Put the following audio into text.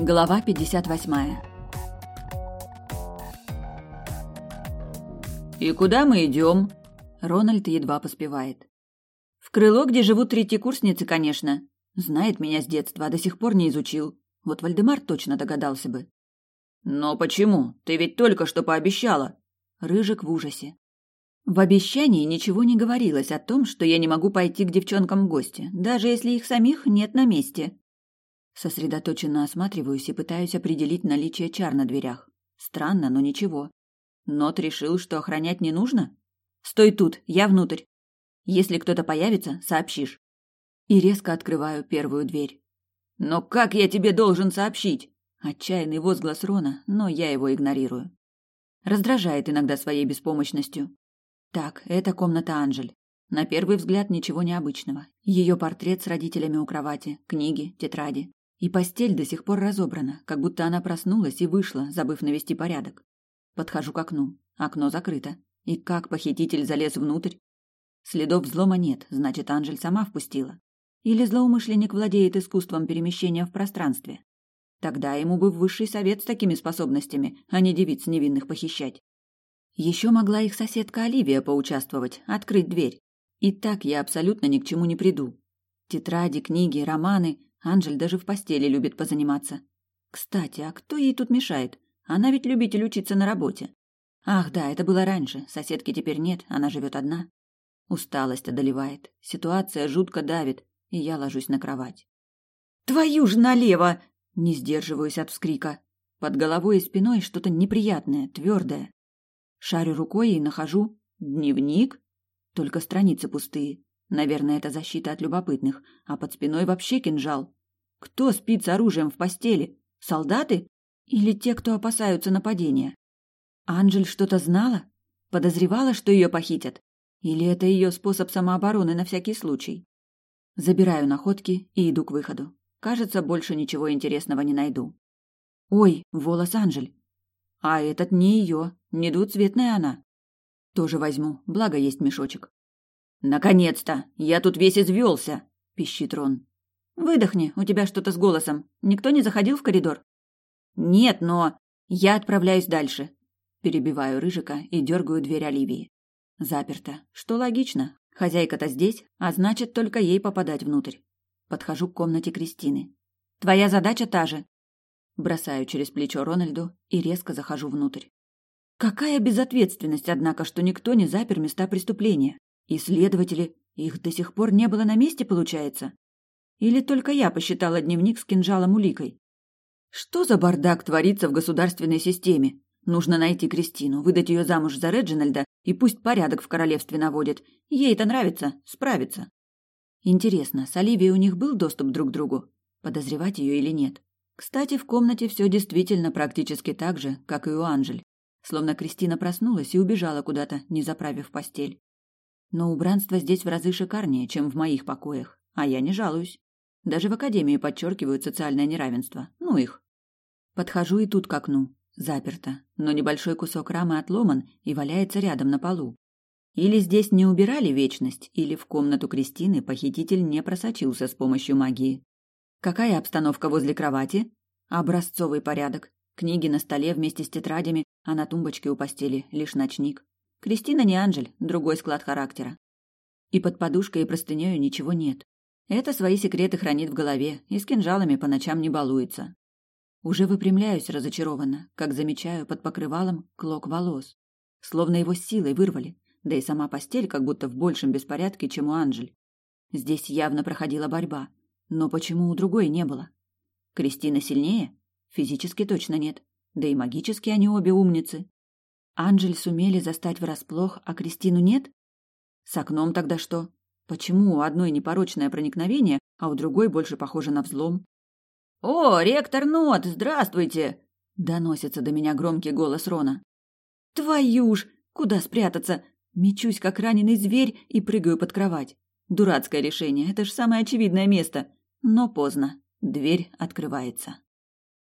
Глава 58 «И куда мы идем?» Рональд едва поспевает. «В крыло, где живут третьекурсницы, конечно. Знает меня с детства, а до сих пор не изучил. Вот Вальдемар точно догадался бы». «Но почему? Ты ведь только что пообещала!» Рыжик в ужасе. В обещании ничего не говорилось о том, что я не могу пойти к девчонкам в гости, даже если их самих нет на месте. Сосредоточенно осматриваюсь и пытаюсь определить наличие чар на дверях. Странно, но ничего. Нот решил, что охранять не нужно? Стой тут, я внутрь. Если кто-то появится, сообщишь. И резко открываю первую дверь. Но как я тебе должен сообщить? Отчаянный возглас Рона, но я его игнорирую. Раздражает иногда своей беспомощностью. Так, это комната Анжель. На первый взгляд ничего необычного. Ее портрет с родителями у кровати, книги, тетради. И постель до сих пор разобрана, как будто она проснулась и вышла, забыв навести порядок. Подхожу к окну. Окно закрыто. И как похититель залез внутрь? Следов взлома нет, значит, Анжель сама впустила. Или злоумышленник владеет искусством перемещения в пространстве. Тогда ему бы в высший совет с такими способностями, а не девиц невинных похищать. Еще могла их соседка Оливия поучаствовать, открыть дверь. И так я абсолютно ни к чему не приду. Тетради, книги, романы Анжель даже в постели любит позаниматься. Кстати, а кто ей тут мешает? Она ведь любитель учиться на работе. Ах, да, это было раньше. Соседки теперь нет, она живет одна. Усталость одолевает. Ситуация жутко давит, и я ложусь на кровать. «Твою ж налево!» Не сдерживаюсь от вскрика. Под головой и спиной что-то неприятное, твердое. Шарю рукой и нахожу дневник. Только страницы пустые. Наверное, это защита от любопытных, а под спиной вообще кинжал. Кто спит с оружием в постели? Солдаты? Или те, кто опасаются нападения? Анжель что-то знала? Подозревала, что ее похитят? Или это ее способ самообороны на всякий случай? Забираю находки и иду к выходу. Кажется, больше ничего интересного не найду. Ой, волос Анжель. А этот не ее, не двуцветная она. Тоже возьму, благо есть мешочек. «Наконец-то! Я тут весь извелся!» – пищит Рон. «Выдохни, у тебя что-то с голосом. Никто не заходил в коридор?» «Нет, но...» «Я отправляюсь дальше». Перебиваю Рыжика и дергаю дверь Оливии. Заперто. Что логично. Хозяйка-то здесь, а значит, только ей попадать внутрь. Подхожу к комнате Кристины. «Твоя задача та же». Бросаю через плечо Рональду и резко захожу внутрь. Какая безответственность, однако, что никто не запер места преступления. И следователи, их до сих пор не было на месте, получается? Или только я посчитала дневник с кинжалом уликой? Что за бардак творится в государственной системе? Нужно найти Кристину, выдать ее замуж за Реджинальда, и пусть порядок в королевстве наводит. Ей это нравится, справится. Интересно, с Оливией у них был доступ друг к другу? Подозревать ее или нет? Кстати, в комнате все действительно практически так же, как и у Анжель. Словно Кристина проснулась и убежала куда-то, не заправив постель. Но убранство здесь в разы шикарнее, чем в моих покоях, а я не жалуюсь. Даже в академии подчеркивают социальное неравенство. Ну их. Подхожу и тут к окну. Заперто, но небольшой кусок рамы отломан и валяется рядом на полу. Или здесь не убирали вечность, или в комнату Кристины похититель не просочился с помощью магии. Какая обстановка возле кровати? Образцовый порядок. Книги на столе вместе с тетрадями, а на тумбочке у постели лишь ночник. Кристина не Анжель, другой склад характера. И под подушкой и простынею ничего нет. Это свои секреты хранит в голове и с кинжалами по ночам не балуется. Уже выпрямляюсь разочарованно, как замечаю под покрывалом клок волос. Словно его силой вырвали, да и сама постель как будто в большем беспорядке, чем у Анжель. Здесь явно проходила борьба. Но почему у другой не было? Кристина сильнее? Физически точно нет. Да и магически они обе умницы. Анжель сумели застать врасплох, а Кристину нет? С окном тогда что? Почему у одной непорочное проникновение, а у другой больше похоже на взлом? «О, ректор Нот, здравствуйте!» — доносится до меня громкий голос Рона. «Твою ж! Куда спрятаться? Мечусь, как раненый зверь, и прыгаю под кровать. Дурацкое решение, это ж самое очевидное место. Но поздно. Дверь открывается.